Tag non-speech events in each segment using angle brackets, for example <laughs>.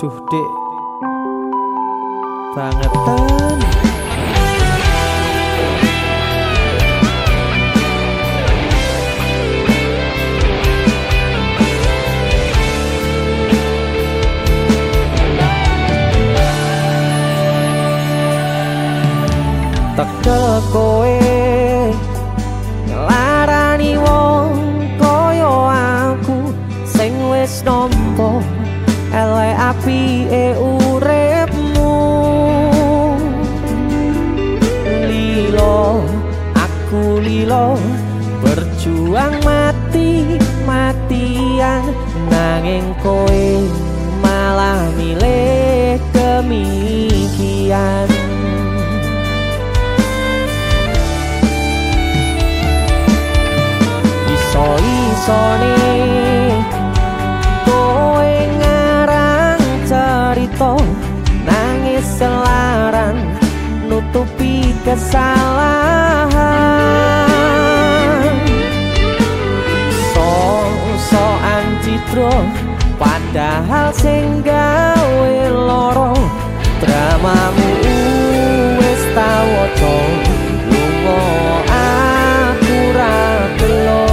Cuhdek bangetan Tật trơ cô em kesalahan. So so antitro padahal sing gawe loro dramamu wis tawoco lungo aku ra telo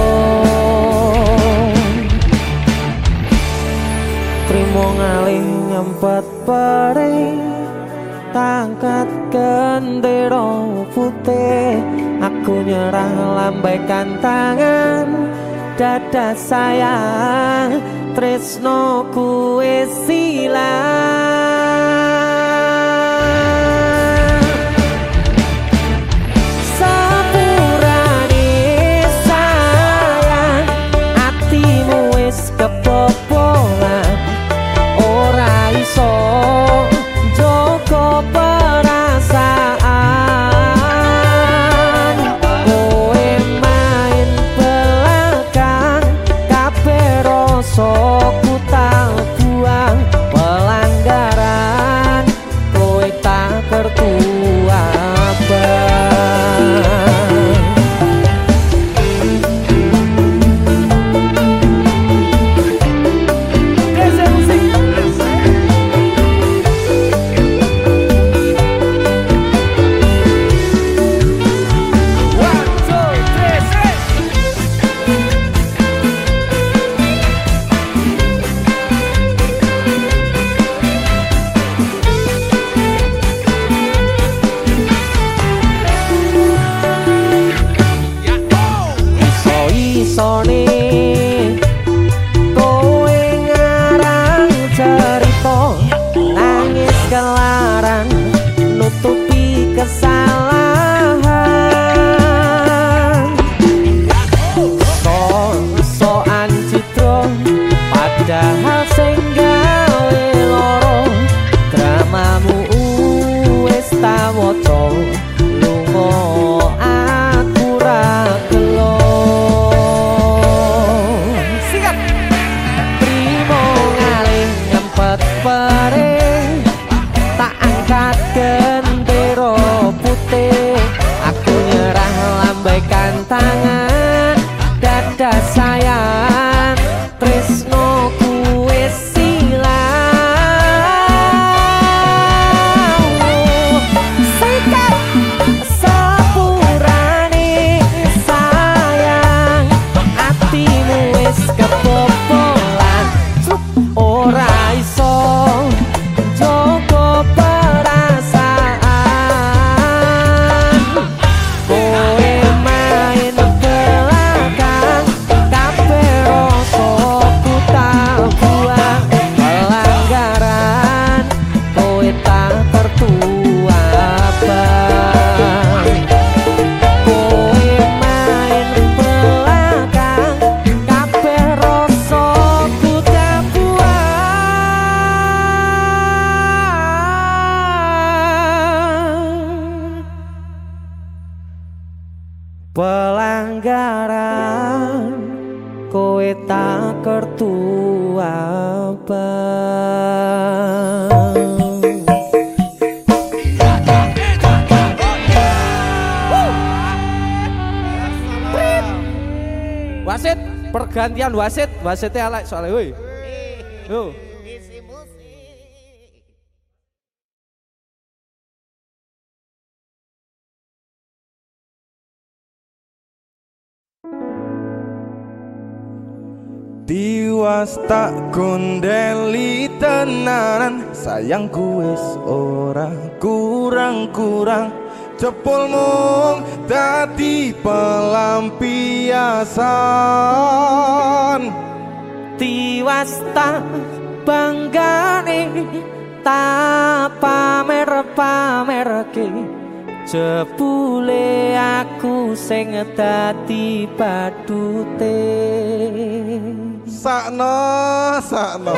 trimo ngaling ngempet pareng gendero putih Aku nyerah lambaikan tangan. Dada sayang Tresno kue silang. pelanggaran. Kowe tak kertu apa? Wasit pergantian wasit. Wasitnya alek soalnya woi. Tiwas tak gondeli tenanan. Sayangku wis ora kurang-kurang. Cepul mung dadi pelampiasan. Tiwas tak banggane tak pamer-pamerke. Jebule aku sing dadi badute Sakno, sakno.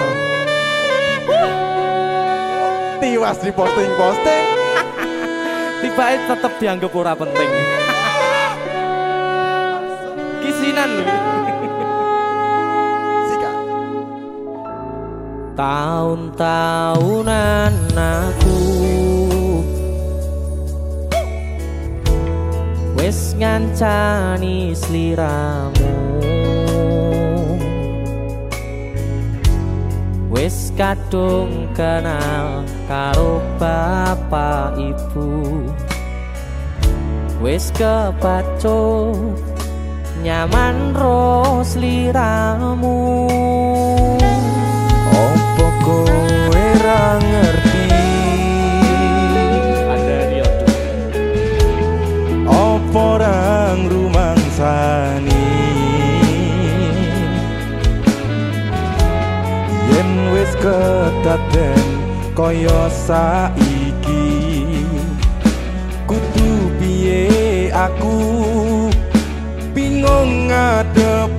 Tiwas di posting-posting <laughs> Tiba tetep dianggap ora penting. Kisinan lho. <laughs> Sika. Tahun-tahunan aku. Wis ngancani sliramu Wis kadung kenal karo bapak ibu. Wis kepacut nyaman ro sliramu. Opo kowe ra kedaden kaya saiki. Kudu piye aku? Bingung ngadepi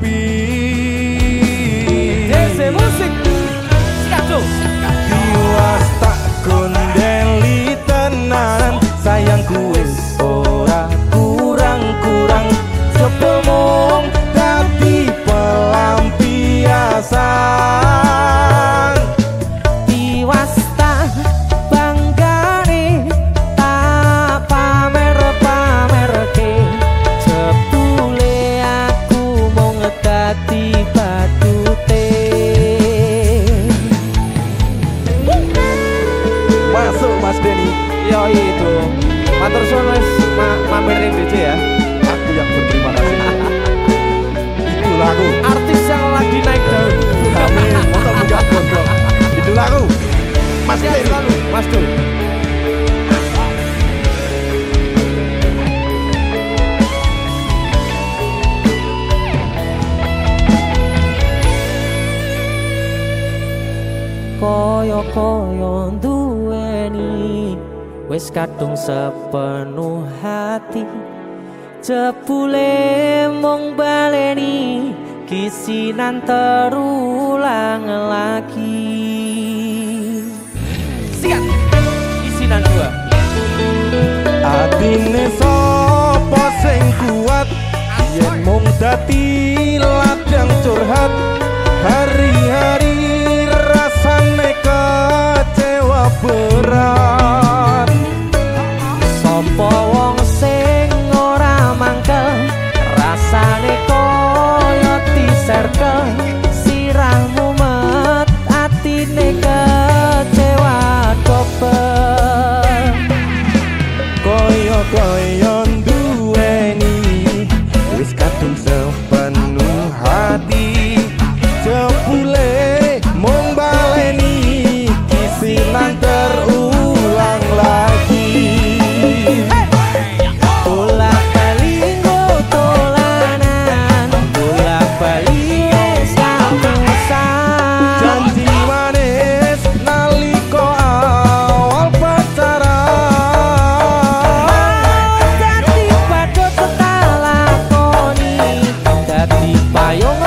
哎呦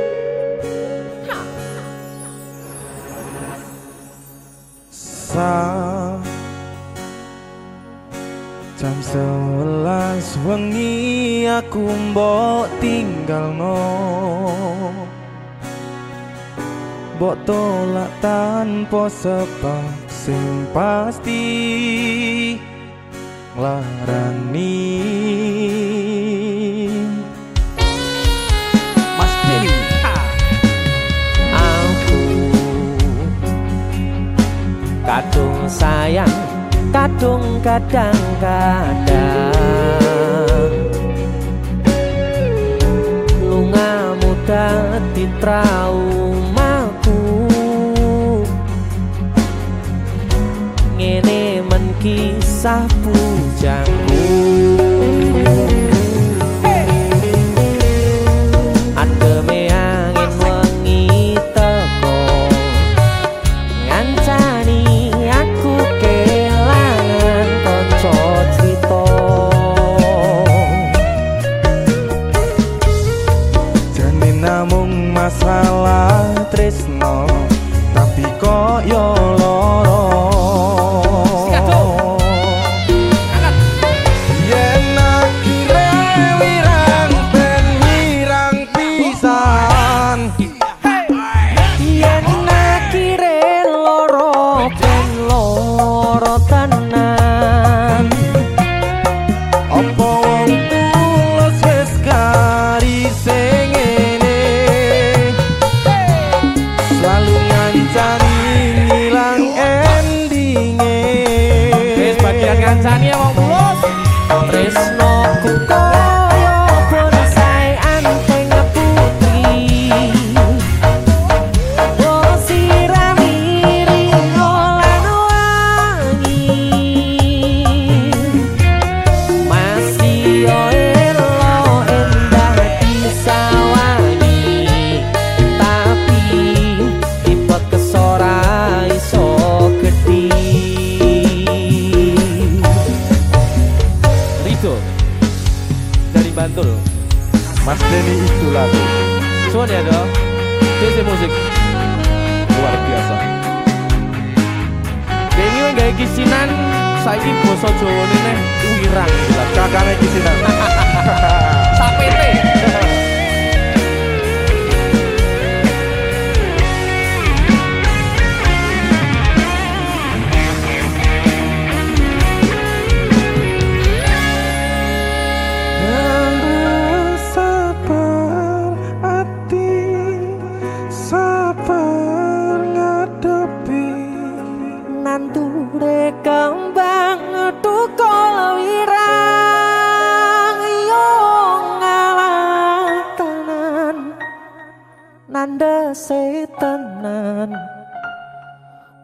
rasa. Jam sewelas wengi aku mbok tinggalno. Mbok tolak tanpa sebab sing pasti ngelarani kadung sayang kadung kadang kadang lunga muda di traumaku. Ngene men kisah pujangku.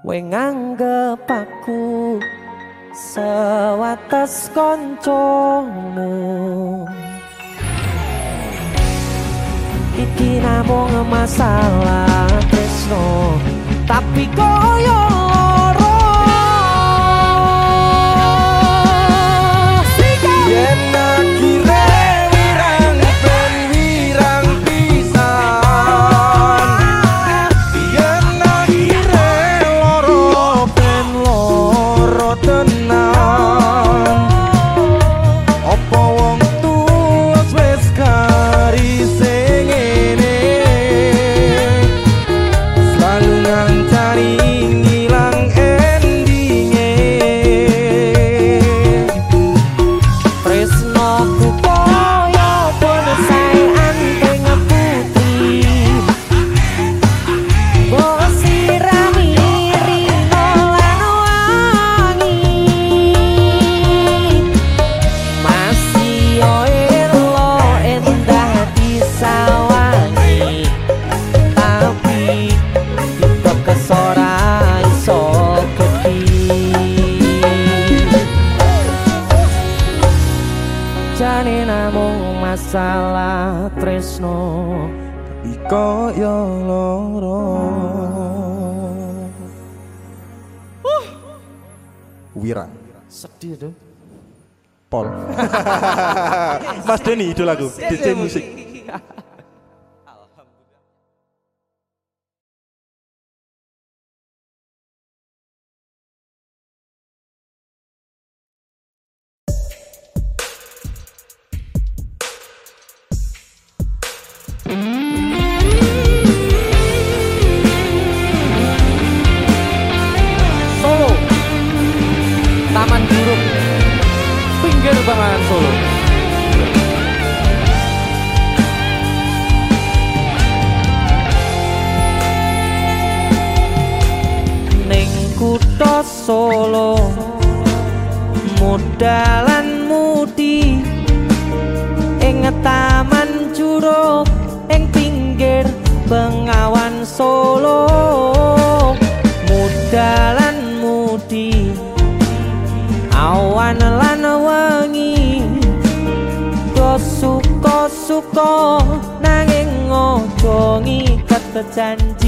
We nganggep aku sewates koncomu Iki namung masalah Kresno Tapi koyo Mas Denny idolaku. DJ musik pura ing pinggir Bengawan Solo. Mudalan mudi awan lan wengi. Kosuk-kosuk nanging ngojo ngikat janji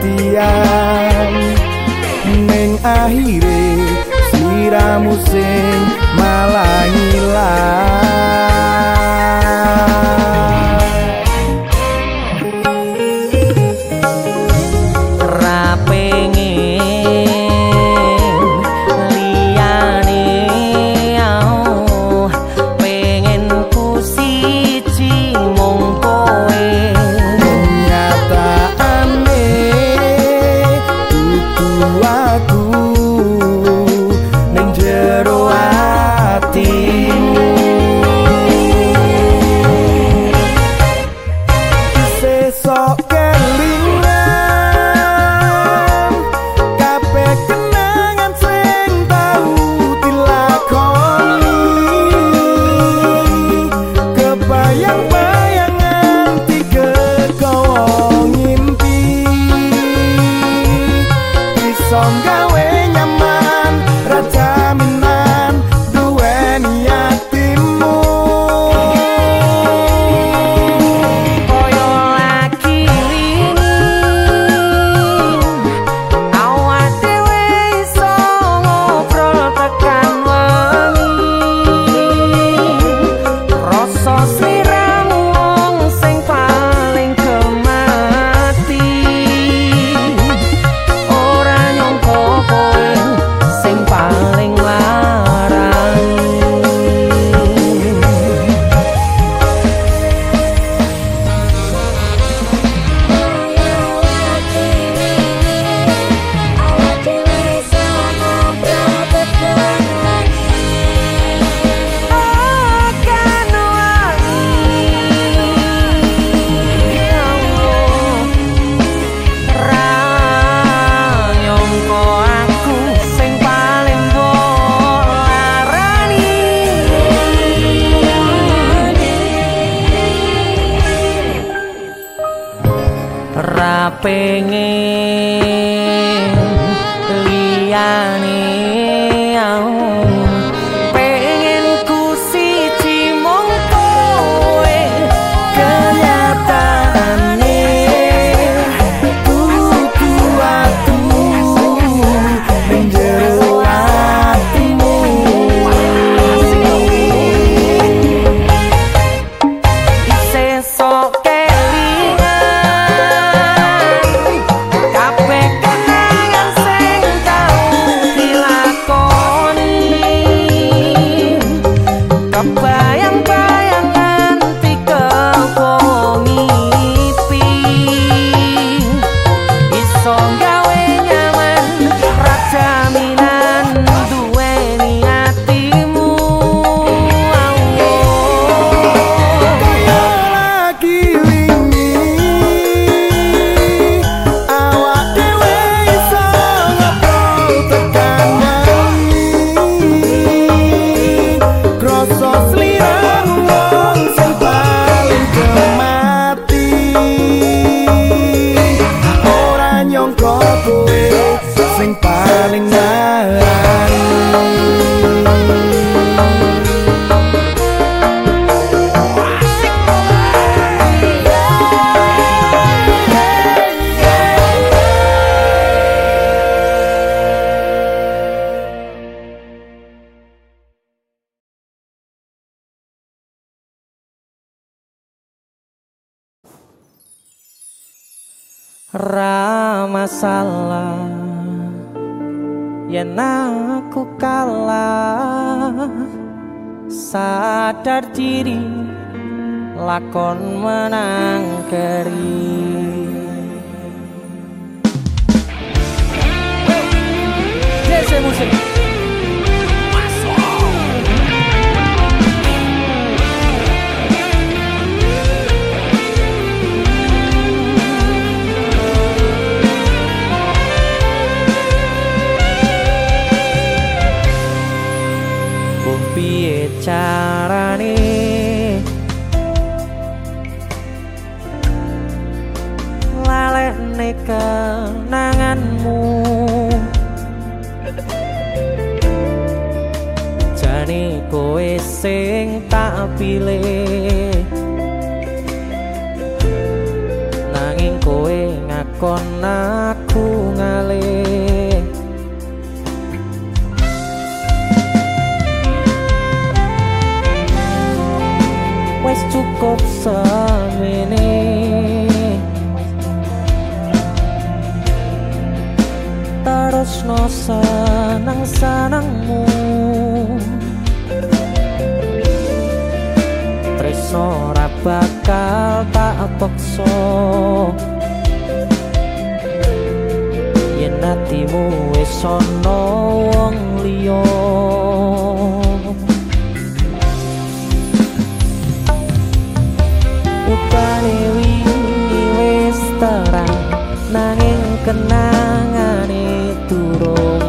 perhatian ning akhire sliramu sing malah Ra sing tak pilih. Nanging kowe ngakon aku ngalih. Wes cukup semene. Terus no senang sanangmu paksa ora bakal tak paksa. Yen atimu wis ana wong liya. Upane wingi wis terang nanging kenangane durung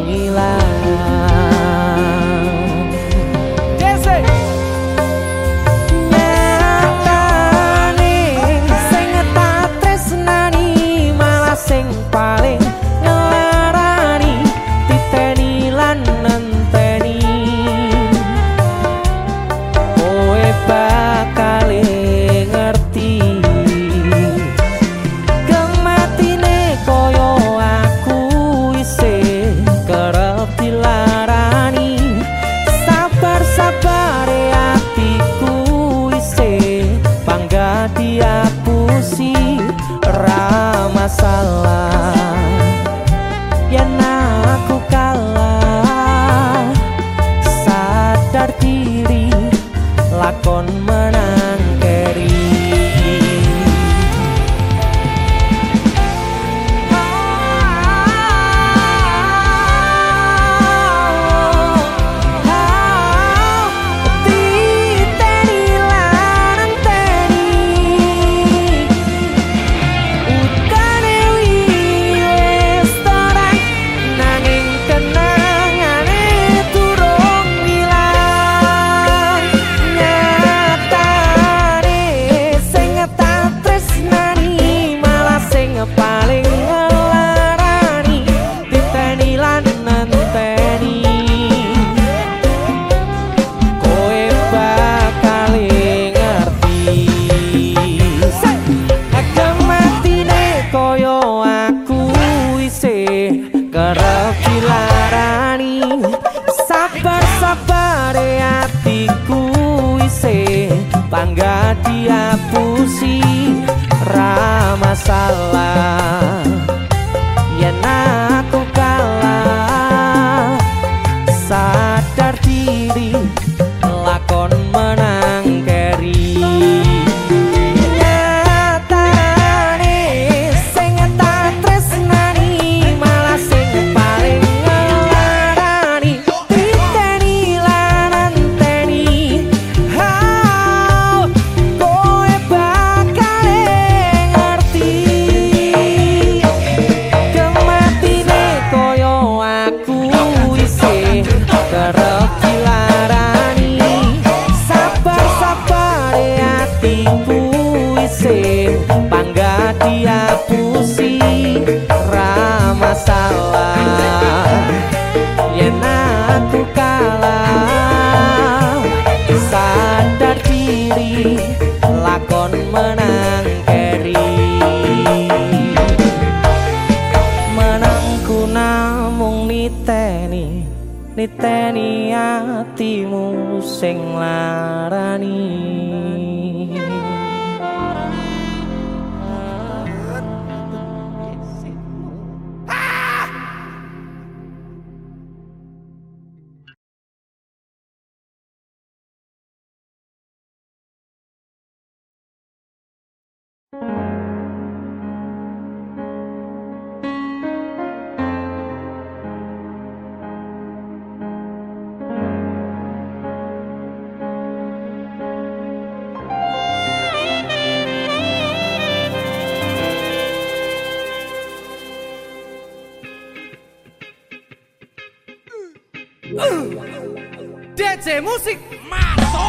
Dece musik Mato.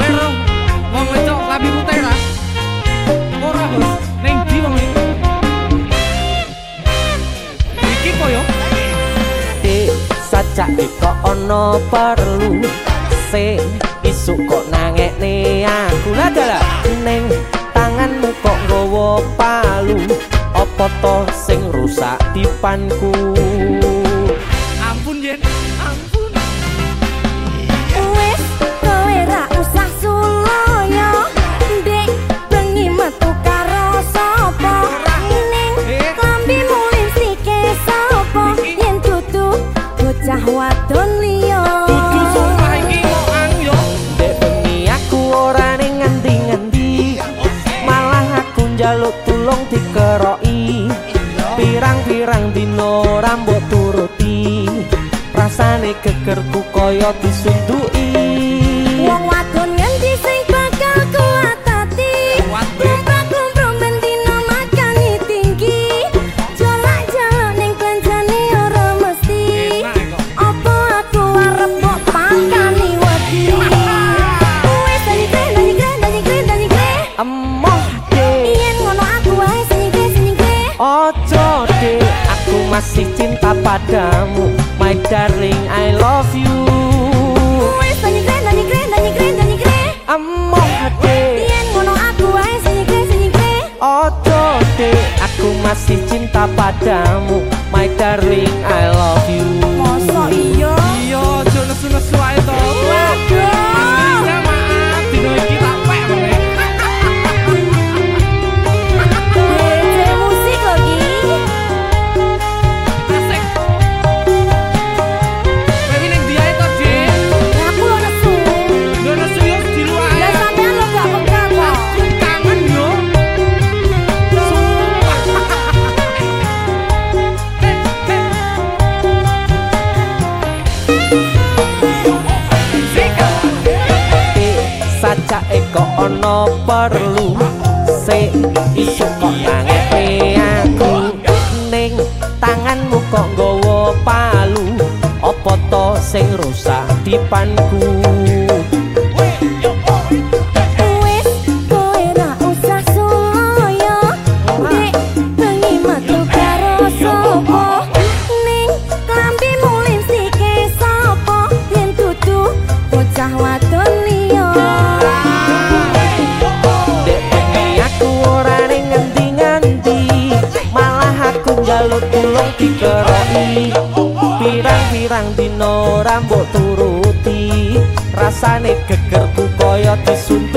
Mero Wong lecok Labi putera Ora bos ning ndi wong iki? Iki koyo E Saca eko ana perlu Se Isu kok nangek ne aku Lada ning Tanganmu kok gowo palu. Apa to sing rusak dipanku? rambut turuti rasane kekerku kaya disunduki padamu My darling I love you. Wes nyanyi kre, nyanyi kre, nyanyi hati Bien ngono aku ae nyanyi kre, nyanyi kre Ojo de, aku masih cinta padamu My darling I love lu. Se iso ngangeti aku. Ning tanganmu kok nggawa palu. Apa to sing rusak dipanku? digeroki pirang-pirang dino rambut turuti rasane geger ku koyo disuntik.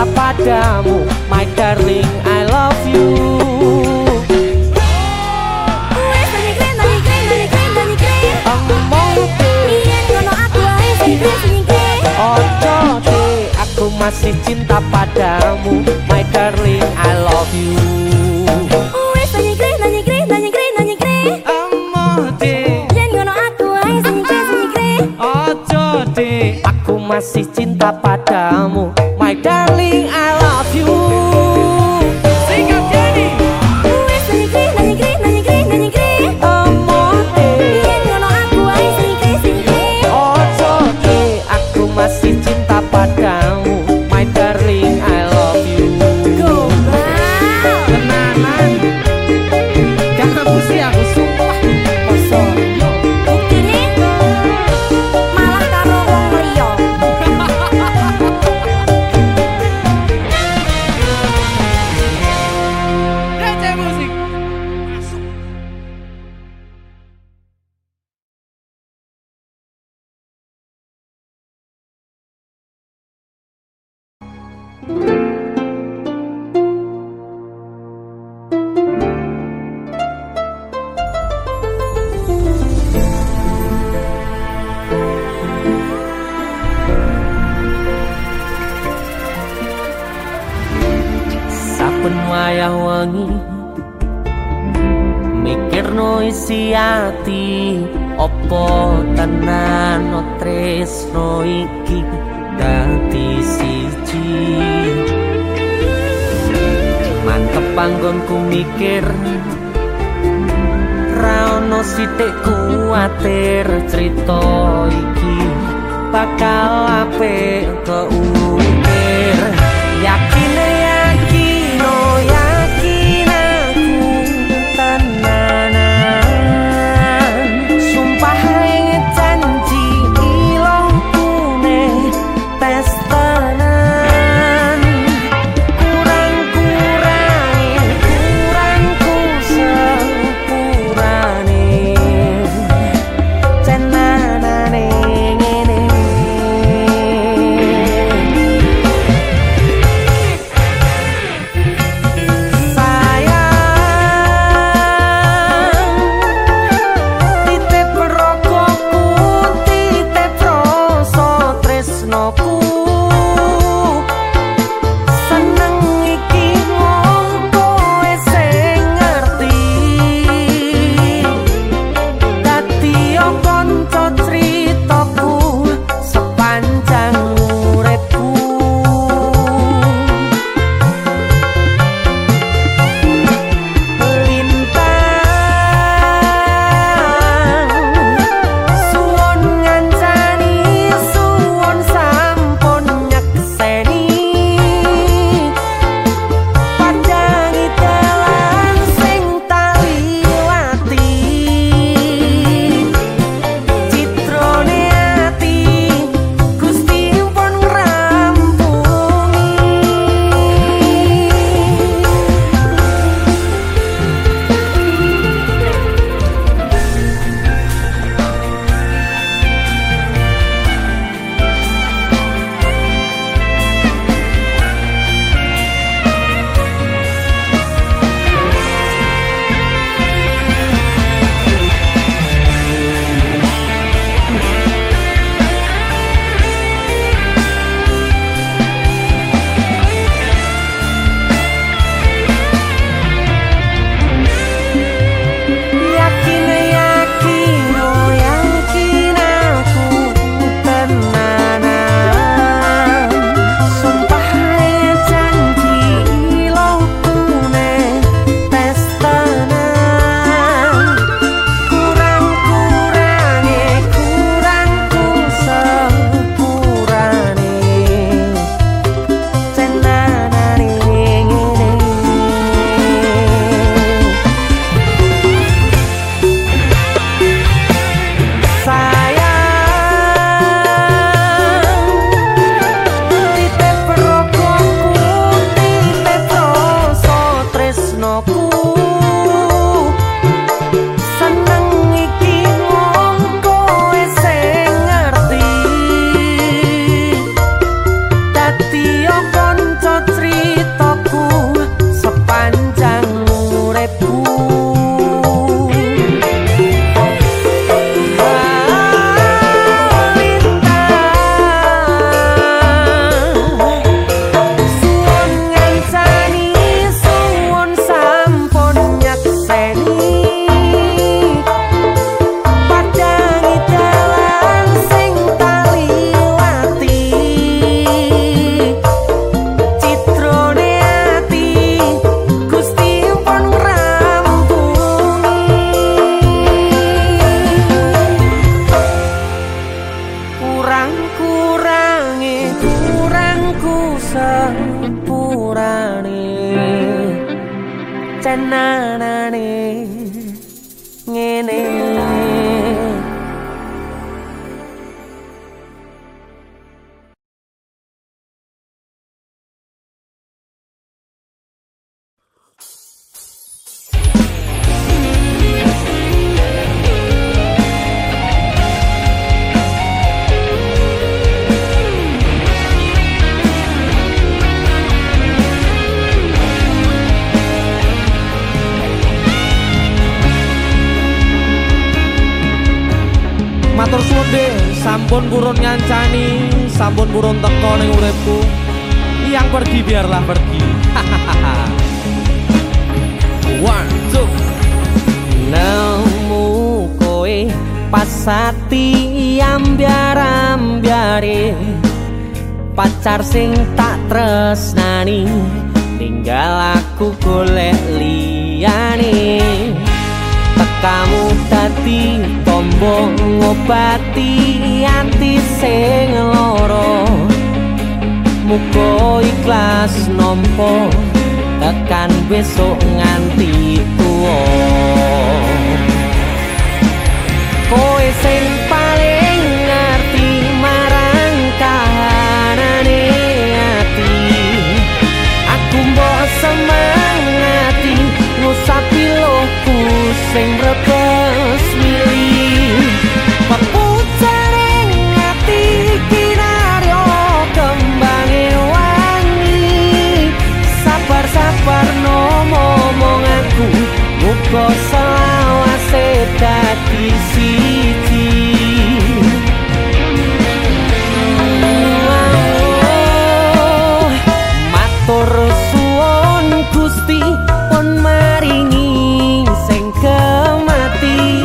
cinta padamu My darling I love you. Masih cinta padamu My darling, I love you. Wes kre, kre, kre, kre Jangan ngono aku, ayo kre, kre aku masih cinta padamu wayah wengi mikirno isi ati apa tenan no tresno iki? dadi siji. Mantep panggonku mikir. Ra ono sithik kuwatir crita iki. Bakal apik kok burun nyancani sampun burun teko ning uripku. Yang pergi biarlah pergi. <laughs> One two. Nemu koe pasati ambiar ambiare pacar sing tak tresnani tinggal aku golek liyane. Tekamu tadi tombong ngobati. Ati sing lara muga ikhlas nampa tekan besok nganti tuwa. Kowe sing paling ngerti marang kahanane ati aku mbok semangati ngusapi lohku sing rebes milih aku muga selawase dadi siji matur suwun Gusti pun maringi sing kemati.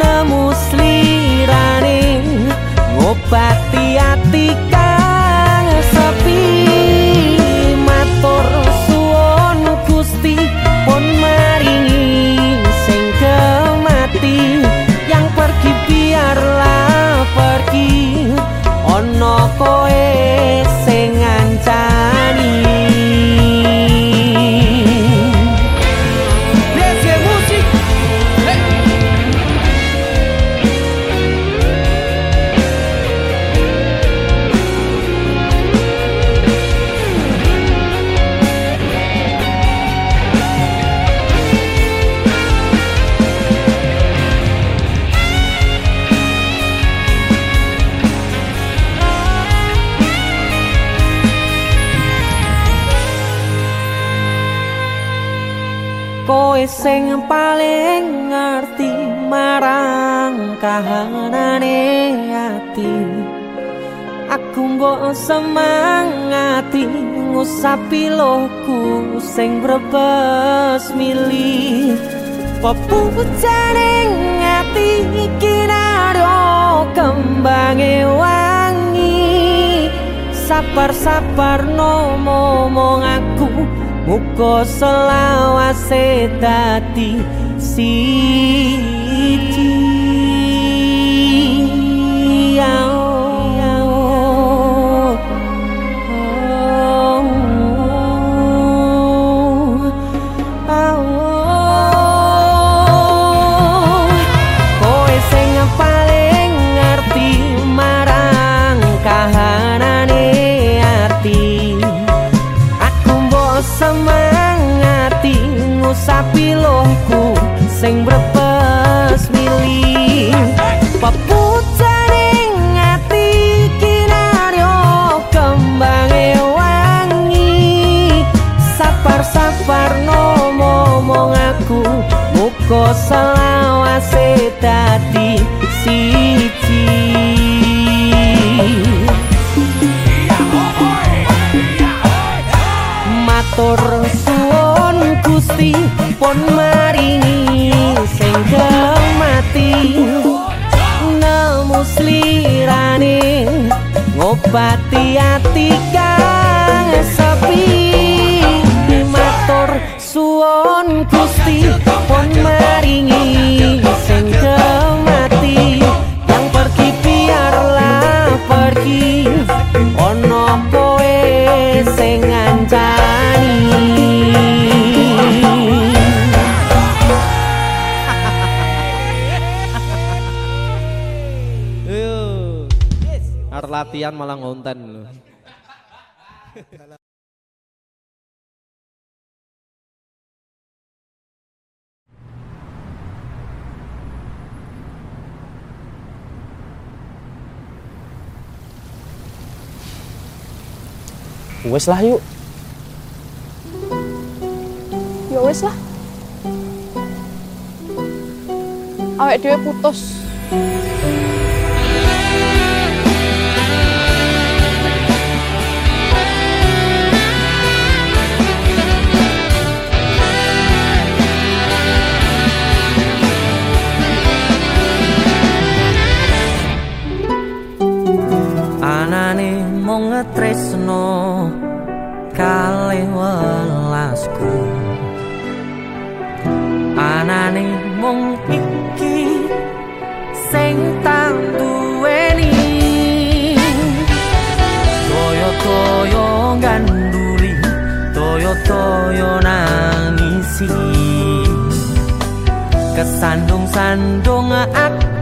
Nemu slirane ngobati pergi sing paling ngerti marang kahanane ati. Aku mbok semangati ngusapi lohku sing brebes milih. Pepucaring ati kinaryo kembange wangi. Sabar-sabar no momong aku muga selawase dadi siji ngusapi lohku sing brebes milih. Pepucaring ati kinaryo kembange wangi. Sapar-sapar no momong aku Muka selawase dadi siji. Matur suwun Gusti pun maringi sing kemati. Nemu slirane ngobati ati kang sepi. Matur suwun Gusti pun maringi sing kemati. Yang pergi biarlah pergi. Ono kowe sing ngancani latihan malah ngonten lho. Wes lah yuk. Ya wis lah. Awek dhewe putus. ngetresno kali welasku. Anane mung iki sing tak duweni. Koyo koyo ganduli toyo toyo nangisi. Kesandung sandung aku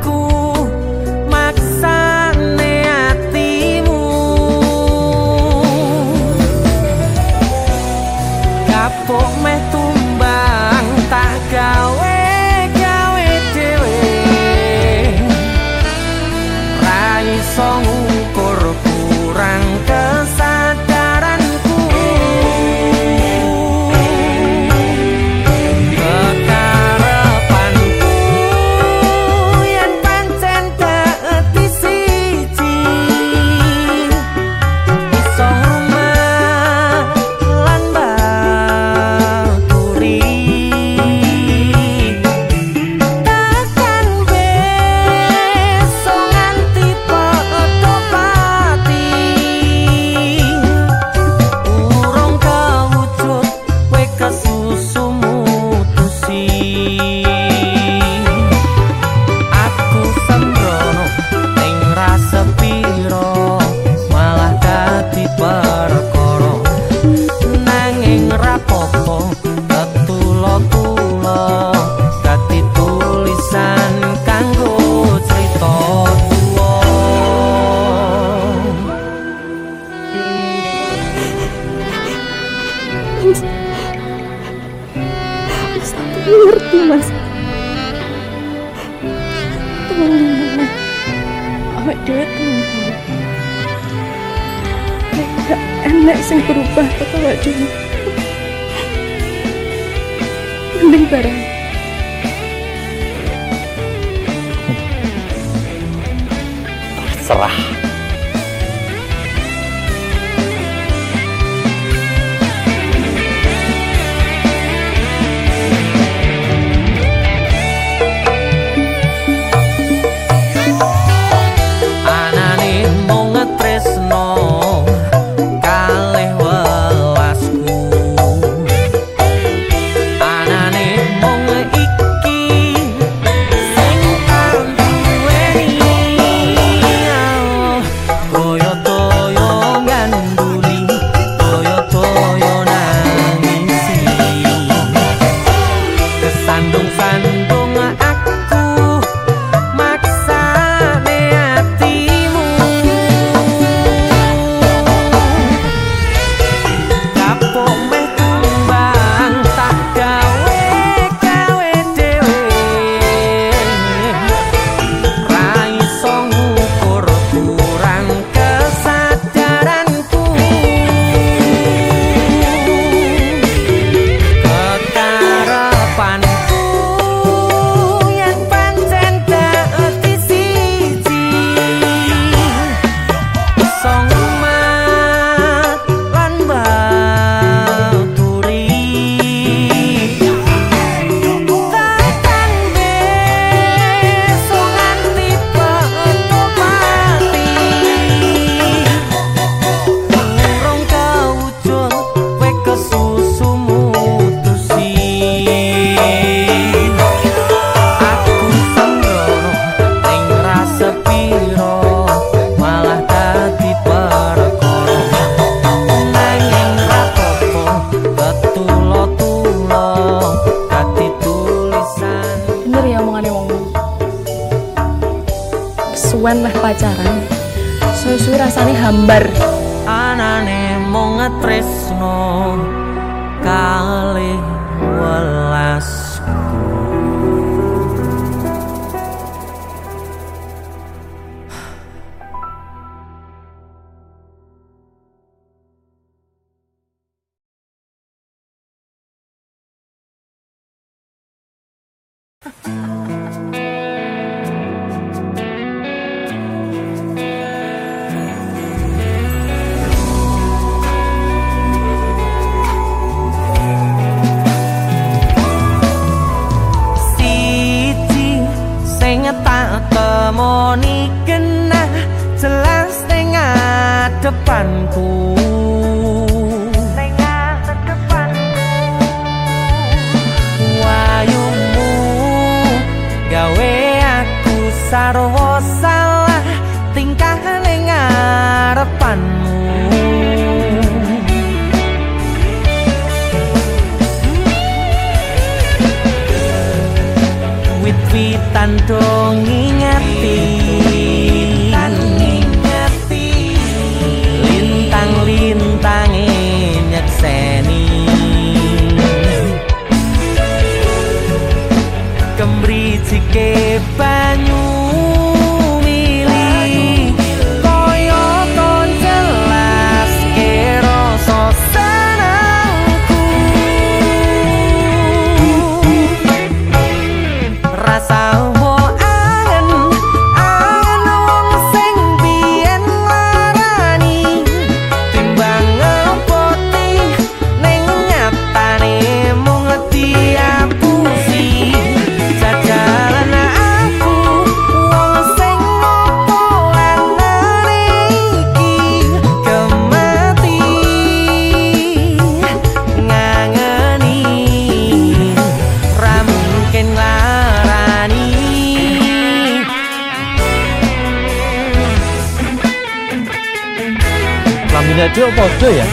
只有报对呀。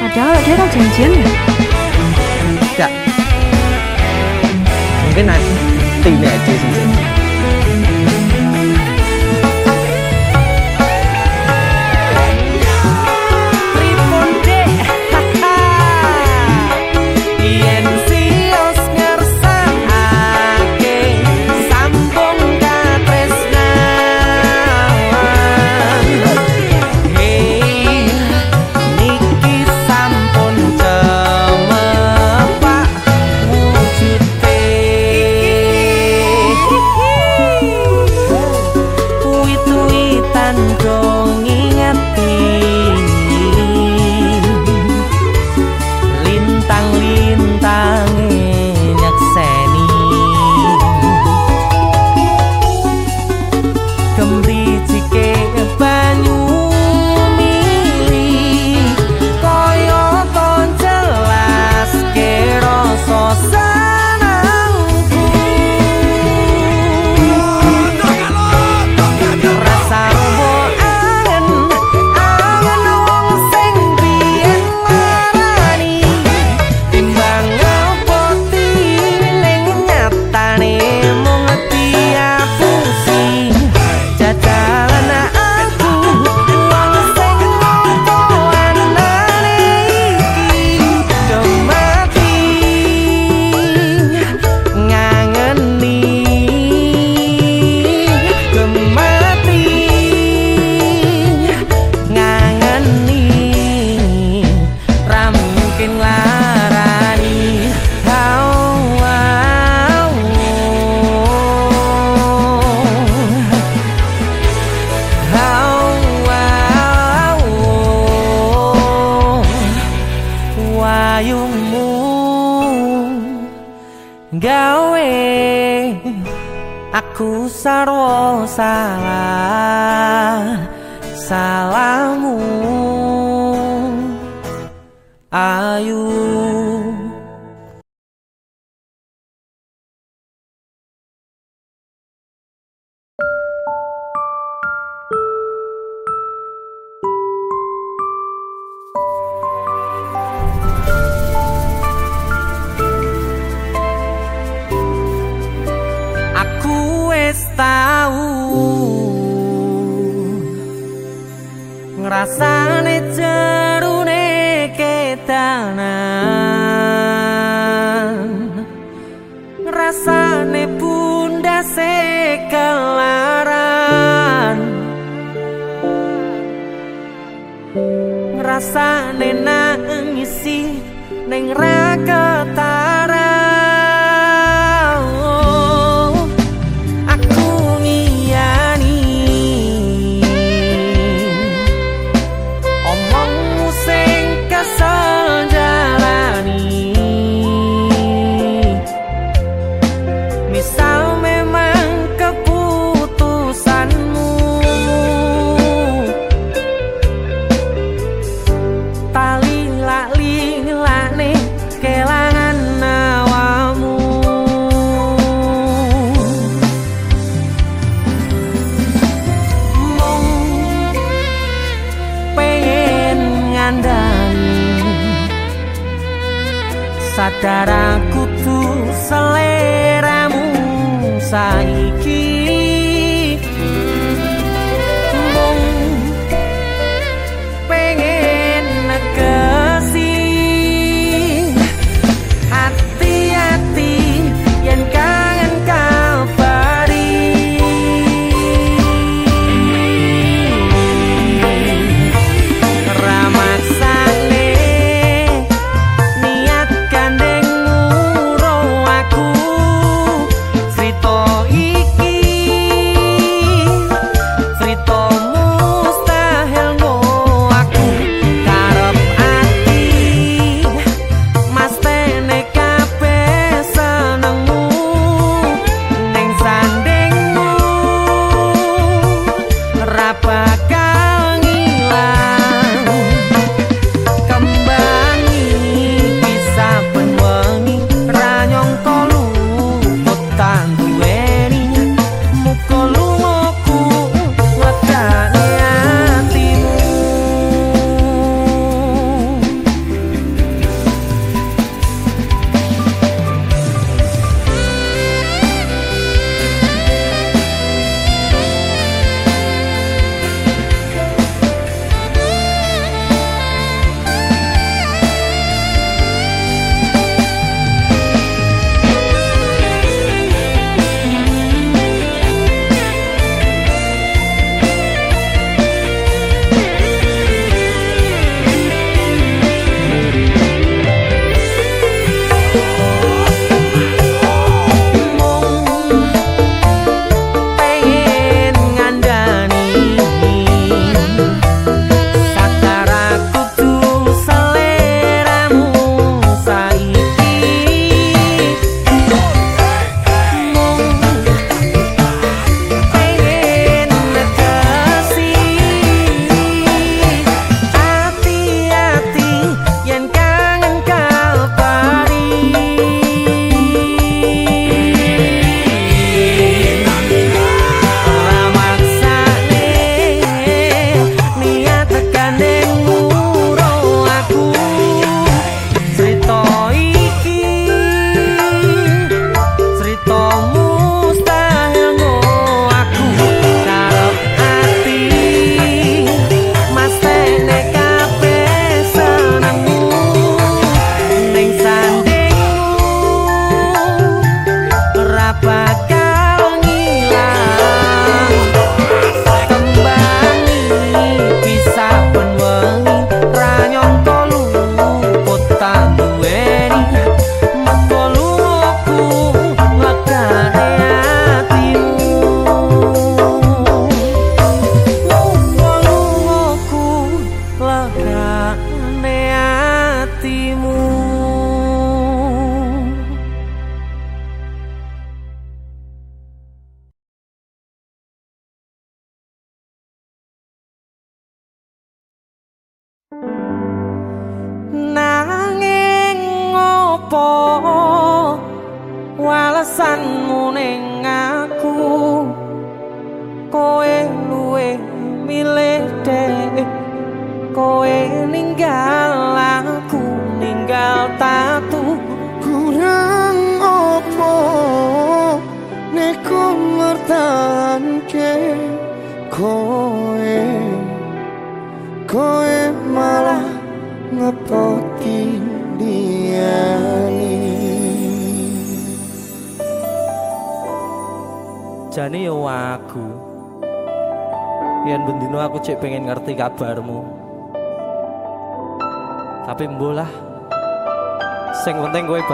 打着了，这道剪辑呢？呀，你跟哪？对面接近这。aku sarwa salah salamu ayu. rasane jerune ketanan. Rasane bunda sekelaran rasane nangisi neng rasane estará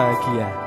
qual.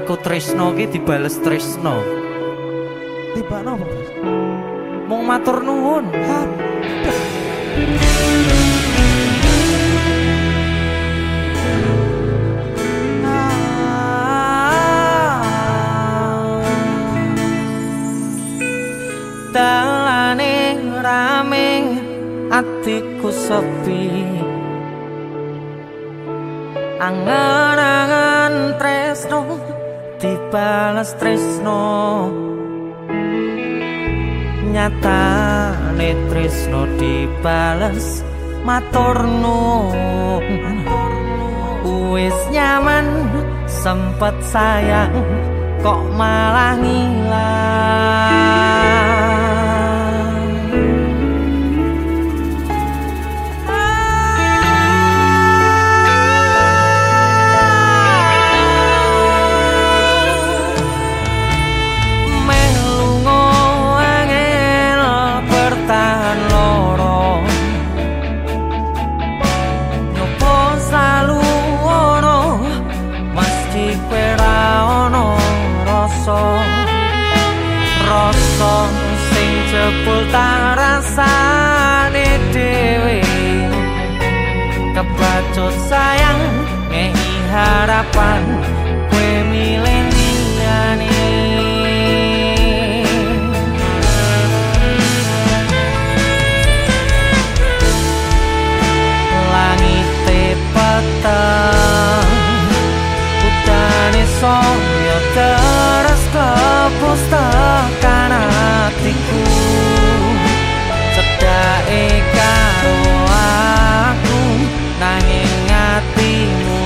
aku tresno ki dibales tresno Mas Trisno Nyata ne Trisno dibales Maturnu. Uwis nyaman sempat sayang Kok malah ngilang. kepul tak rasane dhewe. Kepacut sayang ngehi harapan kowe milih liyane langit tepata utane song Terus kepustakan hati nanging atimu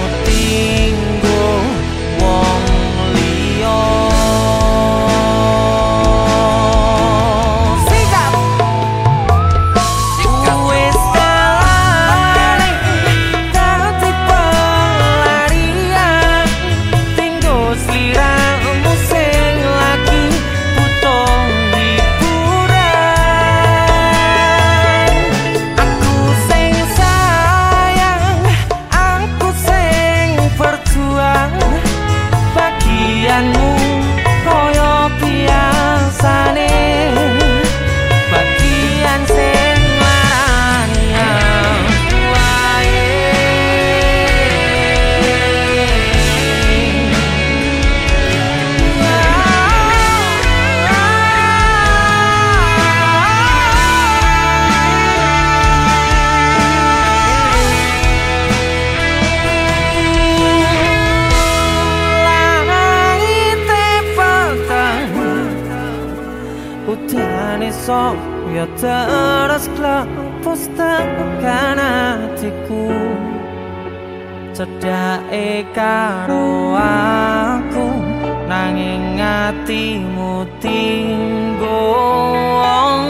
klepos tekan hatiku Cedake karo aku Nanging atimu tinggo wong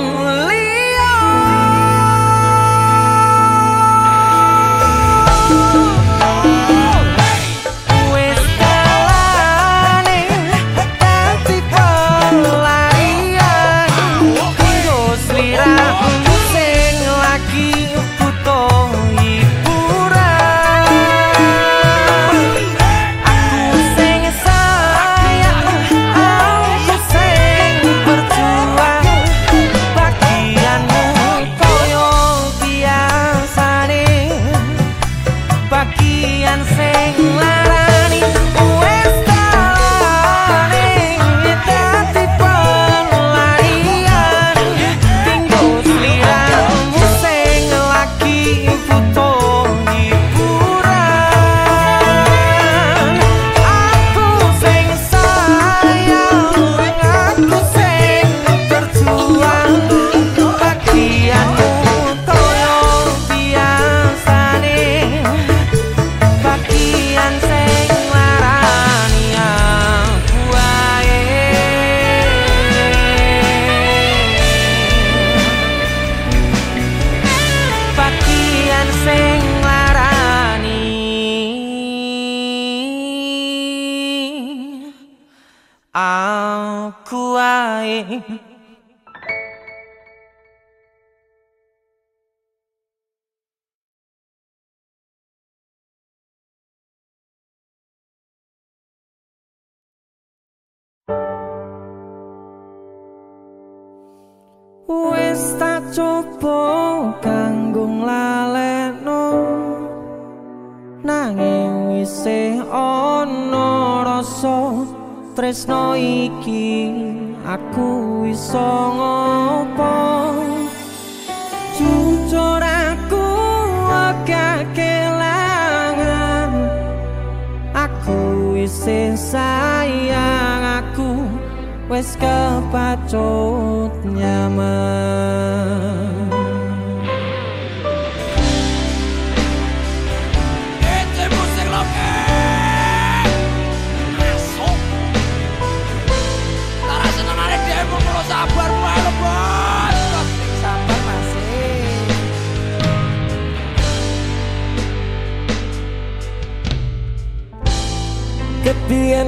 wis kepacut nyaman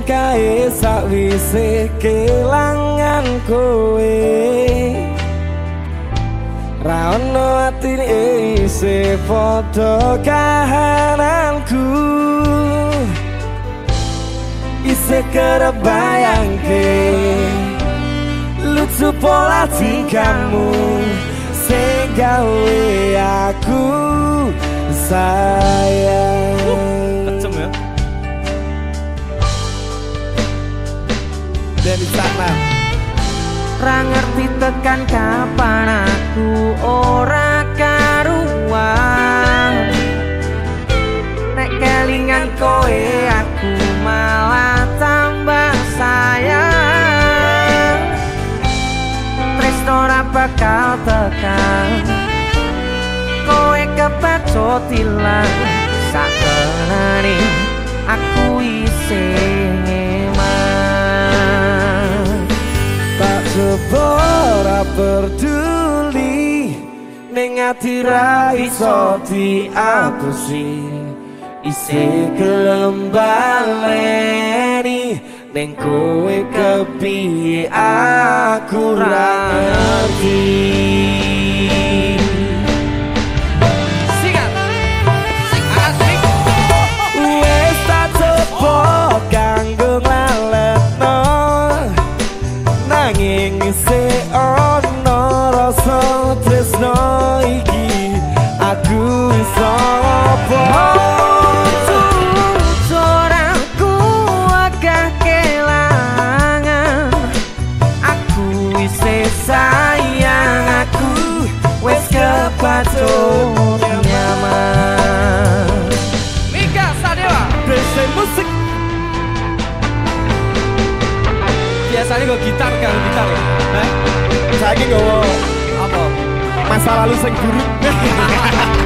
kae sakwise kelangan kowe. Ra ono atine isih padha kahananku. Isih kerep bayangke Lucu pola tingkahmu Sing gawe aku sayang Denny di Ra ngerti tekan kapan aku ora karuan. Nek kelingan koe aku malah tambah sayang. Restora bakal tekan. Koe kepacut ilang Sak aku isi Sebora peduli Neng hati raiso diatusi Isi kelembaleni Neng kue kepiye aku ra rangerti Kanggo ngalet Wise ana rasa tresno iki aku sapa patung nyaman musik. Biasanya lagi gak mau apa? Masa lalu sing buruk. <laughs>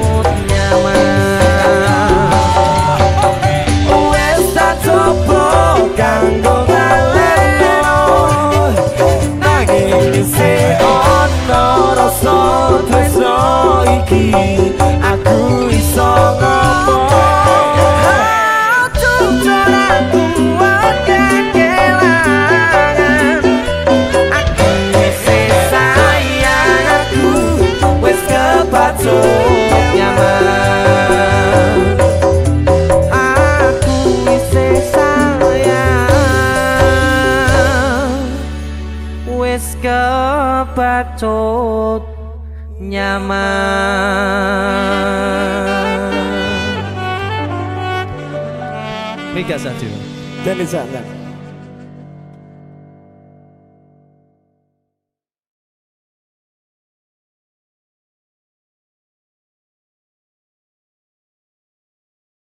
Denizler diyor. Denizler.